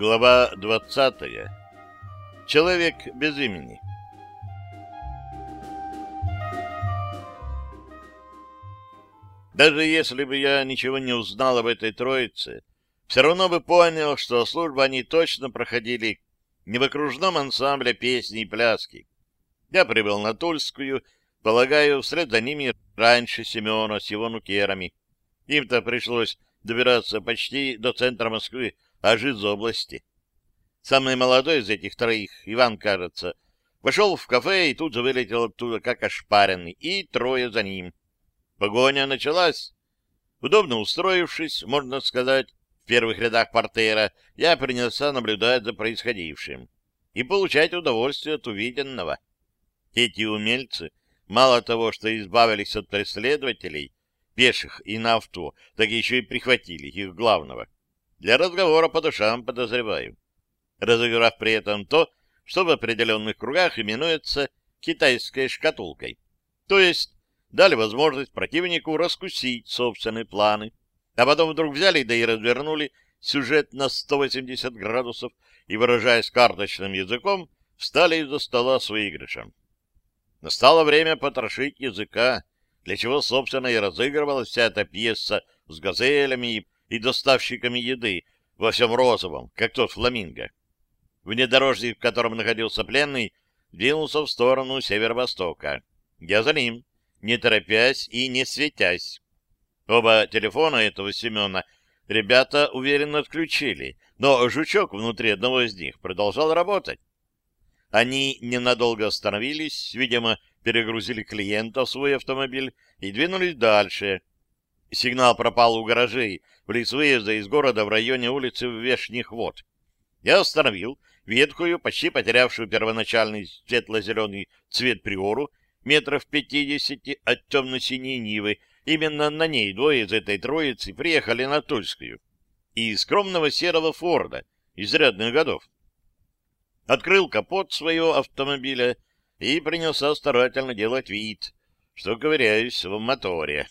Глава 20. Человек без имени. Даже если бы я ничего не узнал об этой троице, все равно бы понял, что службу они точно проходили не в окружном ансамбле песни и пляски. Я прибыл на Тульскую, полагаю, вслед за ними раньше Семена с его нукерами. Им-то пришлось добираться почти до центра Москвы, аж из области. Самый молодой из этих троих, Иван, кажется, вошел в кафе и тут же вылетел оттуда, как ошпаренный, и трое за ним. Погоня началась. Удобно устроившись, можно сказать, в первых рядах портера, я принялся наблюдать за происходившим и получать удовольствие от увиденного. Эти умельцы, мало того, что избавились от преследователей, пеших и на авто, так еще и прихватили их главного. Для разговора по душам подозреваю. Разыграв при этом то, что в определенных кругах именуется китайской шкатулкой. То есть дали возможность противнику раскусить собственные планы, а потом вдруг взяли да и развернули сюжет на 180 градусов и, выражаясь карточным языком, встали из-за стола с выигрышем. Настало время потрошить языка, для чего, собственно, и разыгрывалась вся эта пьеса с газелями и доставщиками еды во всем розовом, как тот фламинго. Внедорожник, в котором находился пленный, двинулся в сторону северо-востока. Я за ним, не торопясь и не светясь. Оба телефона этого Семена ребята уверенно отключили, но жучок внутри одного из них продолжал работать. Они ненадолго остановились, видимо, перегрузили клиента в свой автомобиль и двинулись дальше. Сигнал пропал у гаражей близ выезда из города в районе улицы Вешних Вод. Я остановил ветхую, почти потерявшую первоначальный светло-зеленый цвет приору, метров пятидесяти от темно-синей Нивы. Именно на ней двое из этой троицы приехали на Тульскую. И скромного серого Форда, изрядных годов. Открыл капот своего автомобиля и принялся старательно делать вид, что ковыряюсь в моторе.